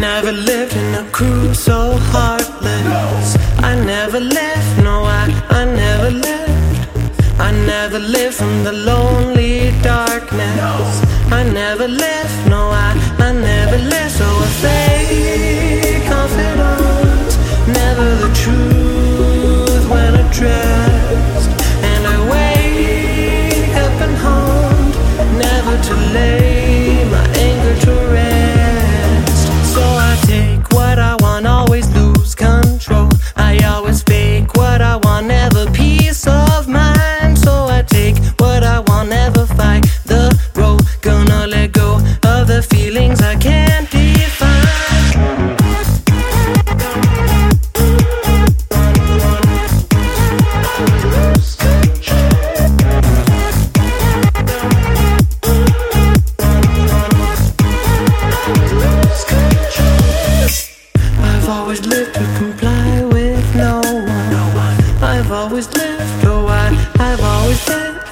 never lived in a crew so heartless. I never left, no, I, I never left. I never lived from the lonely darkness. I never left, no, I. always lived for I I've always lived.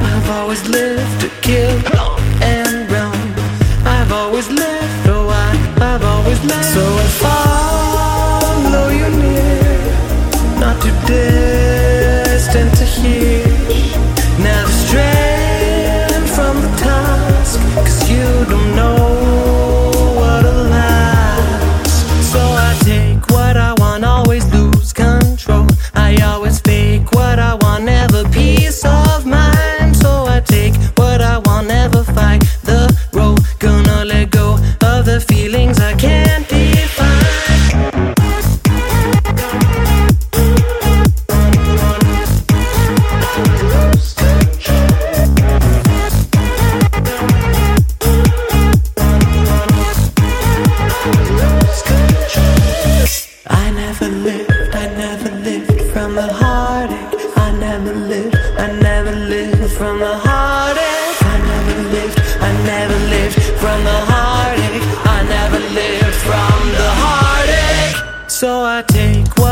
I've always lived to give. So I take what